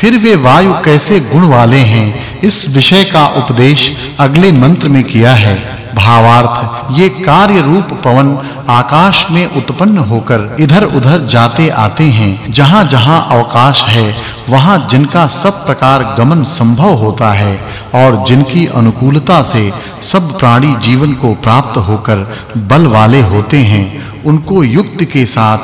फिर वे वायु कैसे गुण वाले हैं, इस विषय का उपदेश अगले मंत्र में किया है। भावार्थ, ये कार्य रूप पवन आकाश में उत्पन्न होकर इधर-उधर जाते आते हैं। जहां-जहां अवकाश है, वहाँ जिनका सब प्रकार गमन संभव होता है और जिनकी अनुकूलता से सब प्राणी जीवन को प्राप्त होकर बल वाले होते हैं, उनको युक्त के साथ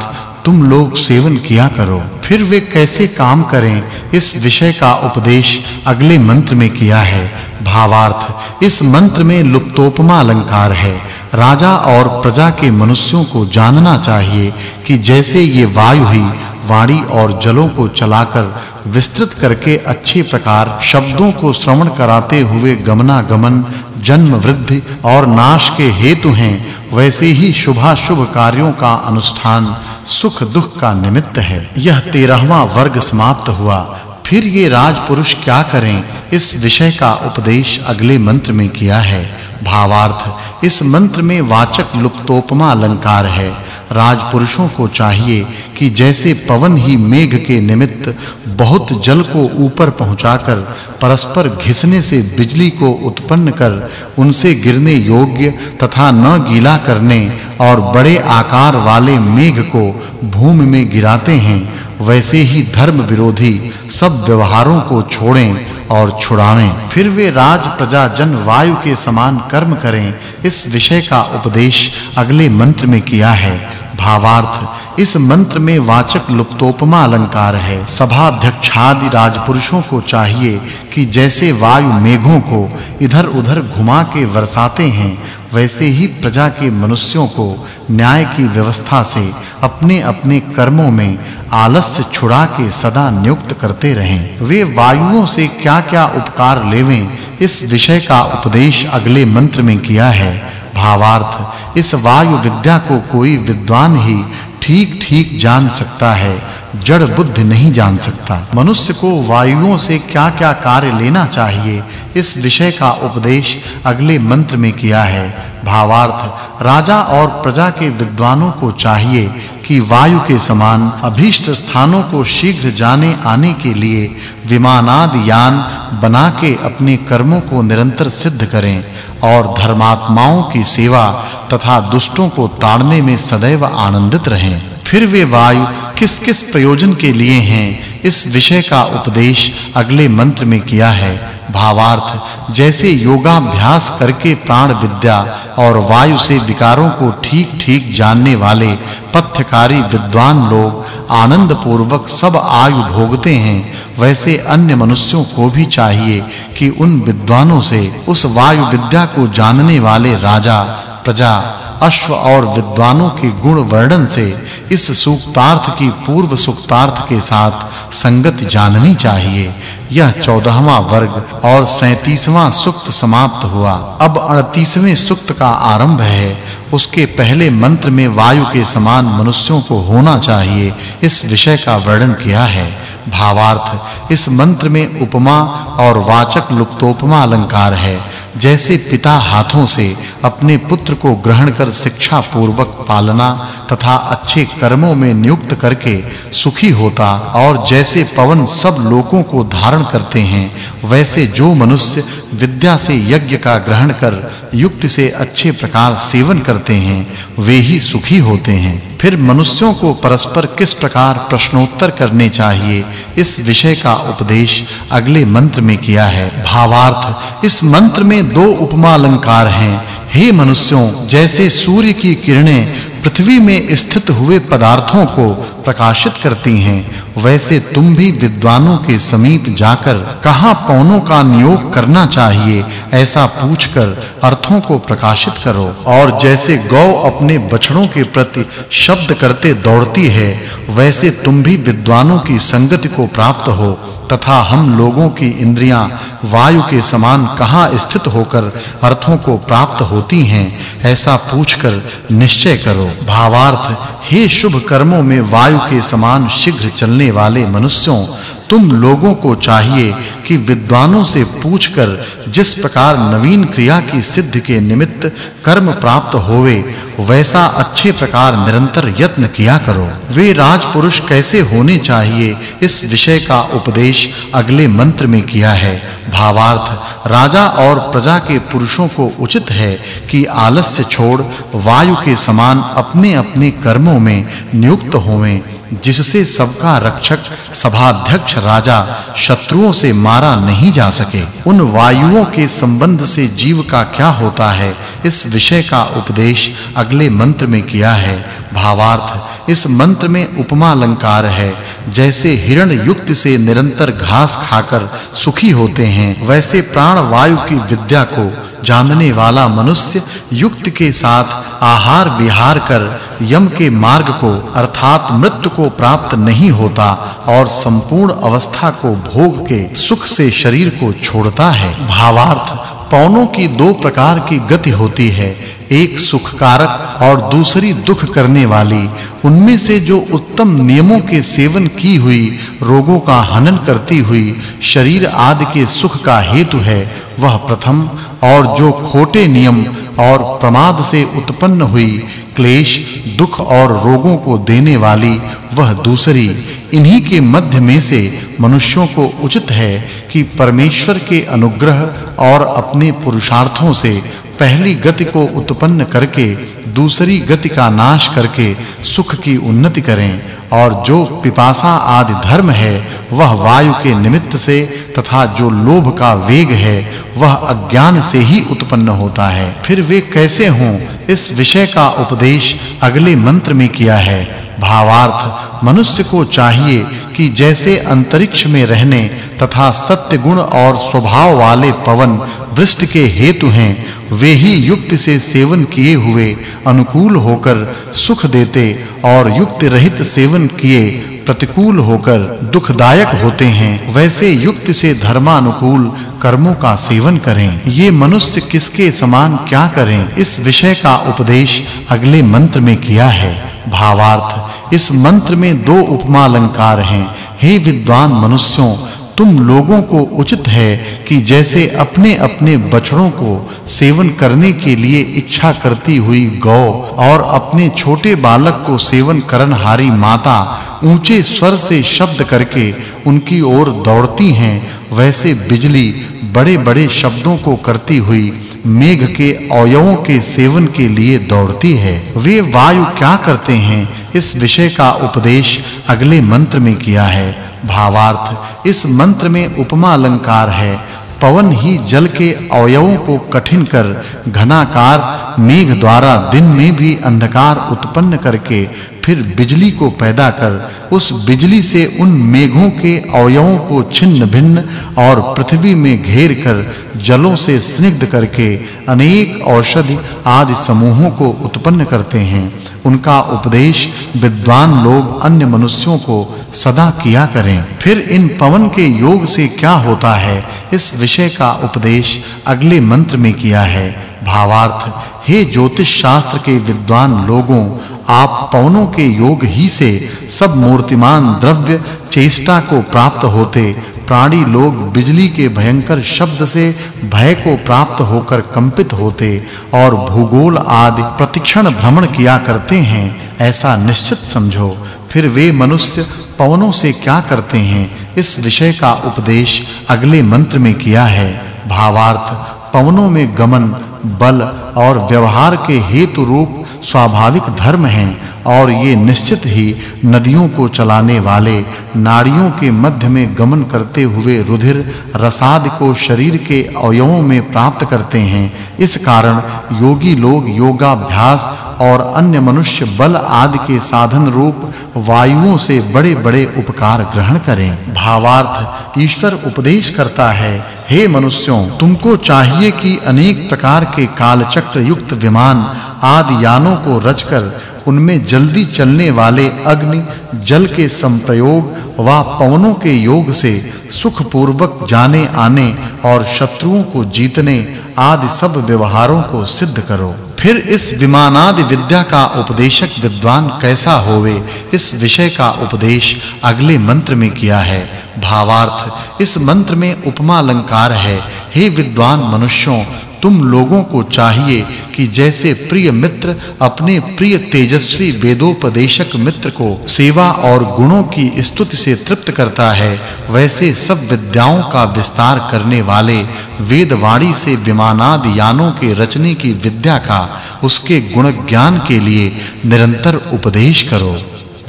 तुम लोग सेवन किया करो। फिर वे कैसे काम करें? इस विषय का उपदेश अगले मंत्र में किया है। भावार्थ, इस मंत्र में लुप्तोपमा अलंकार है। राजा और प्रजा के मनुष्यों को जानना चाहिए कि जैसे ये वायु ही वाणी और जलों को चलाकर विस्तृत करके अच्छे प्रकार शब्दों को श्रवण कराते हुए गमनागमन जन्म वृद्धि और नाश के हेतु हैं, वैसे ही शुभाशुभ कार्यों का अनुष्ठान सुख दुख का निमित्त है। यह 13वां वर्ग समाप्त हुआ। फिर ये राजपुरुष क्या करें? इस विषय का उपदेश अगले मंत्र में किया है। भावार्थ। इस मंत्र में वाचक् लुप्तोपमा अलंकार है। राजपुरुषों को चाहिए कि जैसे पवन ही मेघ के निमित्त बहुत जल को ऊपर पहुंचाकर, परस्पर घिसने से बिजली को उत्पन्न कर, उनसे गिरने योग्य तथा न गीला करने और बड़े आकार वाले मेघ को भूमि में गिराते हैं, वैसे ही धर्म विरोधी सब व्यवहारों को छोड़ें और छुड़ावें। फिर वे राज प्रजा जन वायु के समान कर्म करें। इस विषय का उपदेश अगले मंत्र में किया है। भावार्थ। इस मंत्र में वाचक् लुप्तोपमा अलंकार है। सभाध्यक्षादि राजपुरुषों को चाहिए कि जैसे वायु मेघों को इधर-उधर घुमा के बरसाते हैं, वैसे ही प्रजा के मनुष्यों को न्याय की व्यवस्था से अपने-अपने कर्मों में आलस्य छुड़ा के सदा नियुक्त करते रहें। वे वायुओं से क्या-क्या उपकार लेवें, इस विषय का उपदेश अगले मंत्र में किया है। भावार्थ, इस वायु विद्या को कोई विद्वान ही ठीक-ठीक जान सकता है, जड़ बुद्ध नहीं जान सकता। मनुष्य को वायुओं से क्या-क्या कार्य लेना चाहिए, इस विषय का उपदेश अगले मंत्र में किया है। भावार्थ, राजा और प्रजा के विद्वानों को चाहिए कि वायु के समान अभीष्ट स्थानों को शीघ्र जाने आने के लिए विमानाद यान बना के अपने कर्मों को निरंतर सिद्ध करें और धर्मात्माओं की सेवा तथा दुष्टों को ताड़ने में सदैव आनंदित रहें। फिर वे वायु किस-किस प्रयोजन के लिए हैं, इस विषय का उपदेश अगले मंत्र में किया है। भावार्थ, जैसे योगाभ्यास करके प्राण विद्या और वायु से विकारों को ठीक-ठीक जानने वाले पथ्यकारी विद्वान लोग आनंद पूर्वक सब आयु भोगते हैं, वैसे अन्य मनुष्यों को भी चाहिए कि उन विद्वानों से उस वायु विद्या को जानने वाले राजा, प्रजा अश्व और विद्वानों के गुण वर्णन से इस सूक्तार्थ की पूर्व सूक्तार्थ के साथ संगत जाननी चाहिए। यह 14वां वर्ग और 37वां सूक्त समाप्त हुआ। अब 38वें सूक्त का आरंभ है। उसके पहले मंत्र में वायु के समान मनुष्यों को होना चाहिए। इस विषय का वर्णन किया है। भावार्थ। इस मंत्र में उपमा और वाचक् लुप्तोपमा अलंकार है। जैसे पिता हाथों से अपने पुत्र को ग्रहण कर शिक्षा पूर्वक पालना तथा अच्छे कर्मों में नियुक्त करके सुखी होता और जैसे पवन सब लोगों को धारण करते हैं, वैसे जो मनुष्य विद्या से यज्ञ का ग्रहण कर, युक्त से अच्छे प्रकार सेवन करते हैं, वे ही सुखी होते हैं। फिर मनुष्यों को परस्पर किस प्रकार प्रश्नोत्तर करने चाहिए, इस विषय का उपदेश अगले मंत्र में किया है। भावार्थ, इस मंत्र में दो उपमा अलंकार हैं। हे मनुष्यों, जैसे सूर्य की किरणें पृथ्वी में स्थित हुए पदार्थों को प्रकाशित करती हैं, वैसे तुम भी विद्वानों के समीप जाकर कहाँ पौनों का नियोग करना चाहिए, ऐसा पूछकर अर्थों को प्रकाशित करो। और जैसे गौ अपने बछड़ों के प्रति शब्द करते दौड़ती है, वैसे तुम भी विद्वानों की संगति को प्राप्त हो, तथा हम लोगों की इंद्रियाँ वायु के समान कहाँ स्थित होकर अर्थों को प्राप्त होती हैं, ऐसा पूछकर निश्चय करो। भावार्थ, हे शुभ कर्मों में वायु के समान शीघ्र चलने वाले मनुष्यों, तुम लोगों को चाहिए कि विद्वानों से पूछकर जिस प्रकार नवीन क्रिया की सिद्ध के निमित्त कर्म प्राप्त होवे वैसा अच्छे प्रकार निरंतर यत्न किया करो। वे राजपुरुष कैसे होने चाहिए, इस विषय का उपदेश अगले मंत्र में किया है। भावार्थ, राजा और प्रजा के पुरुषों को उचित है कि आलस्य छोड़ वायु के समान अपने-अपने कर्मों में नियुक्त होवें, जिससे सबका रक्षक, सभाध्यक्ष राजा शत्रुओं से मारा नहीं जा सके। उन वायुओं के संबंध से जीव का क्या होता है, इस विषय का उपदेश अगले मंत्र में किया है, भावार्थ। इस मंत्र में उपमा अलंकार है। जैसे हिरण युक्त से निरंतर घास खाकर सुखी होते हैं, वैसे प्राण वायु की विद्या को जानने वाला मनुष्य युक्त के साथ आहार विहार कर यम के मार्ग को, अर्थात मृत्यु को प्राप्त नहीं होता और संपूर्ण अवस्था को भोग के सुख से शरीर को छोड़ता है। भावार्थ पौनों की दो प्रकार की गति होती है, एक सुख कारक और दूसरी दुख करने वाली। उनमें से जो उत्तम नियमों के सेवन की हुई, रोगों का हनन करती हुई, शरीर आदि के सुख का हेतु है, वह प्रथम और जो खोटे नियम और प्रमाद से उत्पन्न हुई, क्लेश, दुख और रोगों को देने वाली, वह दूसरी। इन्हीं के मध्य में से मनुष्यों को उचित है कि परमेश्वर के अनुग्रह और अपने पुरुषार्थों से पहली गति को उत्पन्न करके दूसरी गति का नाश करके सुख की उन्नति करें और जो पिपासा आदि धर्म है, वह वायु के निमित्त से तथा जो लोभ का वेग है, वह अज्ञान से ही उत्पन्न होता है। फिर वे कैसे हों? इस विषय का उपदेश अगले मंत्र में किया है। भावार्थ मनुष्य को चाहिए कि जैसे अंतरिक्ष में रहने तथा सत्य गुण और स्वभाव वाले पवन वृष्टि के हेतु हैं, वे ही युक्त से सेवन किए हुए अनुकूल होकर सुख देते और युक्त रहित सेवन किए प्रतिकूल होकर दुखदायक होते हैं। वैसे युक्त से धर्मानुकूल कर्मों का सेवन करें। ये मनुष्य किसके समान क्या करें? इस विषय का उपदेश अगले मंत्र में किया है। भावार्थ, इस मंत्र में दो उपमा अलंकार हैं। हे विद्वान मनुष्यों, तुम लोगों को उचित है कि जैसे अपने-अपने बछड़ों को सेवन करने के लिए इच्छा करती हुई गौ और अपने छोटे बालक को सेवन करनहारी माता ऊँचे स्वर से शब्द करके उनकी ओर दौड़ती हैं, वैसे बिजली बड़े-बड़े शब्दों को करती हुई मेघ के अवयवों के सेवन के लिए दौड़ती है। वे वायु क्या करते हैं? इस विषय का उपदेश अगले मंत्र में किया है। भावार्थ, इस मंत्र में उपमा अलंकार है। पवन ही जल के अवयवों को कठिन कर, घनाकार मेघ द्वारा दिन में भी अंधकार उत्पन्न करके फिर बिजली को पैदा कर, उस बिजली से उन मेघों के अवयवों को छिन्न भिन्न और पृथ्वी में घेर कर जलों से स्निग्ध करके अनेक औषधि आदि समूहों को उत्पन्न करते हैं। उनका उपदेश विद्वान लोग अन्य मनुष्यों को सदा किया करें। फिर इन पवन के योग से क्या होता है? इस विषय का उपदेश अगले मंत्र में किया है। भावार्थ, हे ज्योतिष शास्त्र के विद्वान लोगों आप पवनों के योग ही से सब मूर्तिमान द्रव्य चेष्टा को प्राप्त होते, प्राणी लोग बिजली के भयंकर शब्द से भय को प्राप्त होकर कंपित होते और भूगोल आदि प्रतिक्षण भ्रमण किया करते हैं, ऐसा निश्चित समझो। फिर वे मनुष्य पवनों से क्या करते हैं? इस विषय का उपदेश अगले मंत्र में किया है। भावार्थ, पवनों में गमन, बल और व्यवहार के हेतु रूप स्वाभाविक धर्म हैं और ये निश्चित ही नदियों को चलाने वाले, नाड़ियों के मध्य में गमन करते हुए रुधिर रसाद को शरीर के अवयवों में प्राप्त करते हैं। इस कारण योगी लोग योगाभ्यास और अन्य मनुष्य बल आदि के साधन रूप वायुओं से बड़े-बड़े उपकार ग्रहण करें। भावार्थ ईश्वर उपदेश करता है, हे मनुष्यों, तुमको चाहिए कि अनेक प्रकार के कालचक्र युक्त विमान आदि यानों को रचकर उनमें जल्दी चलने वाले अग्नि, जल के संप्रयोग व पवनों के योग से सुख पूर्वक जाने, आने और शत्रुओं को जीतने आदि सब व्यवहारों को सिद्ध करो। फिर इस विमानादि विद्या का उपदेशक विद्वान कैसा होवे? इस विषय का उपदेश अगले मंत्र में किया है। भावार्थ, इस मंत्र में उपमा अलंकार है। हे विद्वान मनुष्यों तुम लोगों को चाहिए कि जैसे प्रिय मित्र अपने प्रिय तेजस्वी वेदोपदेशक मित्र को सेवा और गुणों की स्तुति से तृप्त करता है, वैसे सब विद्याओं का विस्तार करने वाले वेदवाणी से विमानादि यानों के रचने की विद्या का उसके गुण ज्ञान के लिए निरंतर उपदेश करो।